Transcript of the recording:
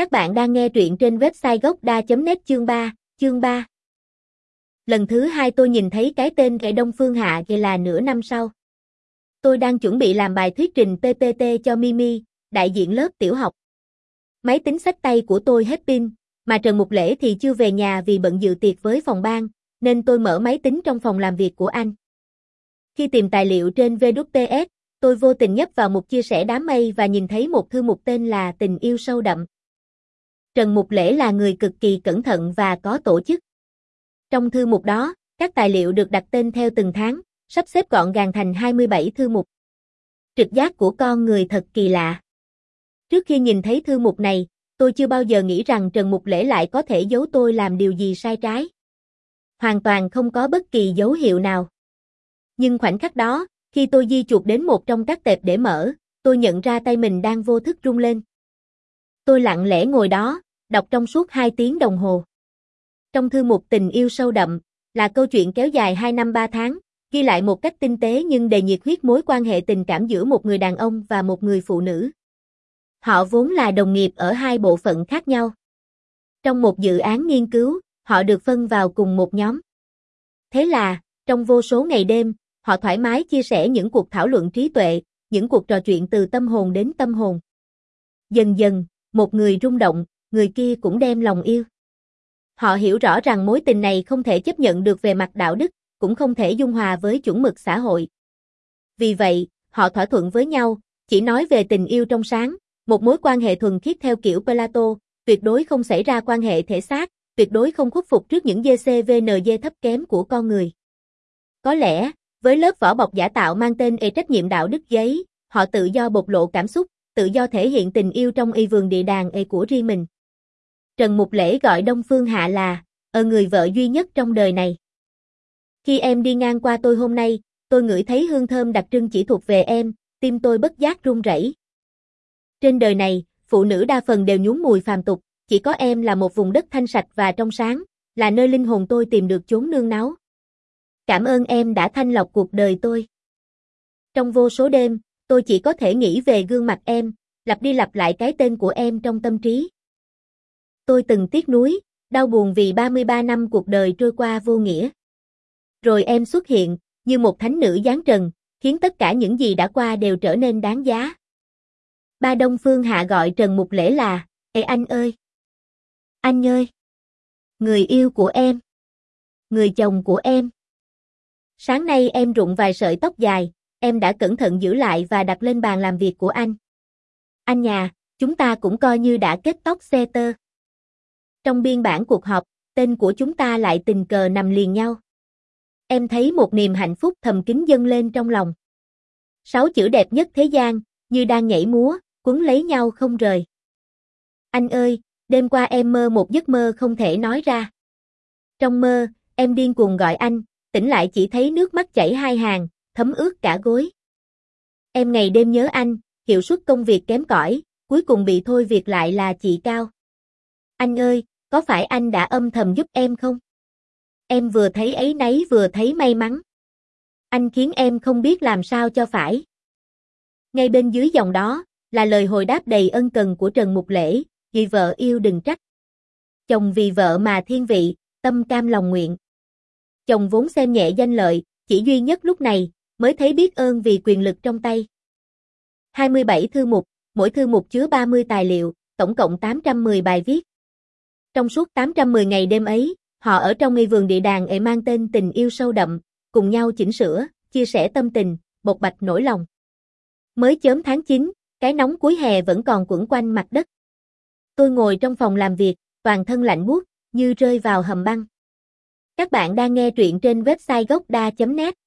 Các bạn đang nghe truyện trên website gocda.net chương 3, chương 3. Lần thứ hai tôi nhìn thấy cái tên kẻ Đông Phương Hạ kia là nửa năm sau. Tôi đang chuẩn bị làm bài thuyết trình PPT cho Mimi, đại diện lớp tiểu học. Máy tính sách tay của tôi hết pin, mà Trần Mục Lễ thì chưa về nhà vì bận dự tiệc với phòng ban, nên tôi mở máy tính trong phòng làm việc của anh. Khi tìm tài liệu trên VWPS, tôi vô tình nhấp vào một chia sẻ đám mây và nhìn thấy một thư mục tên là Tình yêu sâu đậm. Trần Mục Lễ là người cực kỳ cẩn thận và có tổ chức. Trong thư mục đó, các tài liệu được đặt tên theo từng tháng, sắp xếp gọn gàng thành 27 thư mục. Trực giác của con người thật kỳ lạ. Trước khi nhìn thấy thư mục này, tôi chưa bao giờ nghĩ rằng Trần Mục Lễ lại có thể giấu tôi làm điều gì sai trái. Hoàn toàn không có bất kỳ dấu hiệu nào. Nhưng khoảnh khắc đó, khi tôi di chuột đến một trong các tệp để mở, tôi nhận ra tay mình đang vô thức rung lên. Tôi lặng lẽ ngồi đó, đọc trong suốt 2 tiếng đồng hồ. Trong thư mục tình yêu sâu đậm, là câu chuyện kéo dài 2 năm 3 tháng, ghi lại một cách tinh tế nhưng đầy nhiệt huyết mối quan hệ tình cảm giữa một người đàn ông và một người phụ nữ. Họ vốn là đồng nghiệp ở hai bộ phận khác nhau. Trong một dự án nghiên cứu, họ được phân vào cùng một nhóm. Thế là, trong vô số ngày đêm, họ thoải mái chia sẻ những cuộc thảo luận trí tuệ, những cuộc trò chuyện từ tâm hồn đến tâm hồn. Dần dần, một người rung động, người kia cũng đem lòng yêu. Họ hiểu rõ rằng mối tình này không thể chấp nhận được về mặt đạo đức, cũng không thể dung hòa với chuẩn mực xã hội. Vì vậy, họ thỏa thuận với nhau, chỉ nói về tình yêu trong sáng, một mối quan hệ thuần khiết theo kiểu Plato, tuyệt đối không xảy ra quan hệ thể xác, tuyệt đối không khuất phục trước những GCVNG thấp kém của con người. Có lẽ, với lớp vỏ bọc giả tạo mang tên e trách nhiệm đạo đức giấy, họ tự do bộc lộ cảm xúc, tự do thể hiện tình yêu trong y vườn địa đàng ê của riêng mình. Trần Mục Lễ gọi Đông Phương Hạ là, ở người vợ duy nhất trong đời này. Khi em đi ngang qua tôi hôm nay, tôi ngửi thấy hương thơm đặc trưng chỉ thuộc về em, tim tôi bất giác run rẩy. Trên đời này, phụ nữ đa phần đều nhúng mùi phàm tục, chỉ có em là một vùng đất thanh sạch và trong sáng, là nơi linh hồn tôi tìm được chốn nương náu. Cảm ơn em đã thanh lọc cuộc đời tôi. Trong vô số đêm, tôi chỉ có thể nghĩ về gương mặt em, lặp đi lặp lại cái tên của em trong tâm trí. Tôi từng tiếc nuối, đau buồn vì 33 năm cuộc đời trôi qua vô nghĩa. Rồi em xuất hiện, như một thánh nữ giáng trần, khiến tất cả những gì đã qua đều trở nên đáng giá. Ba Đông Phương Hạ gọi Trần Mục Lễ là, Ê anh ơi! Anh ơi! Người yêu của em! Người chồng của em! Sáng nay em rụng vài sợi tóc dài, em đã cẩn thận giữ lại và đặt lên bàn làm việc của anh. Anh nhà, chúng ta cũng coi như đã kết tóc xe tơ. Trong biên bản cuộc họp, tên của chúng ta lại tình cờ nằm liền nhau. Em thấy một niềm hạnh phúc thầm kín dâng lên trong lòng. Sáu chữ đẹp nhất thế gian, như đang nhảy múa, quấn lấy nhau không rời. Anh ơi, đêm qua em mơ một giấc mơ không thể nói ra. Trong mơ, em điên cuồng gọi anh, tỉnh lại chỉ thấy nước mắt chảy hai hàng, thấm ướt cả gối. Em ngày đêm nhớ anh, hiệu suất công việc kém cỏi, cuối cùng bị thôi việc lại là chị Cao. Anh ơi, có phải anh đã âm thầm giúp em không? Em vừa thấy ấy nấy vừa thấy may mắn. Anh khiến em không biết làm sao cho phải. Ngay bên dưới dòng đó, là lời hồi đáp đầy ân cần của Trần Mục Lễ, vì vợ yêu đừng trách. Chồng vì vợ mà thiên vị, tâm cam lòng nguyện. Chồng vốn xem nhẹ danh lợi, chỉ duy nhất lúc này, mới thấy biết ơn vì quyền lực trong tay. 27 thư mục, mỗi thư mục chứa 30 tài liệu, tổng cộng 810 bài viết. Trong suốt 810 ngày đêm ấy, họ ở trong ngây vườn địa đàng ấy mang tên tình yêu sâu đậm, cùng nhau chỉnh sửa, chia sẻ tâm tình, bộc bạch nỗi lòng. Mới chớm tháng 9, cái nóng cuối hè vẫn còn quẩn quanh mặt đất. Tôi ngồi trong phòng làm việc, toàn thân lạnh buốt, như rơi vào hầm băng. Các bạn đang nghe truyện trên website gocda.net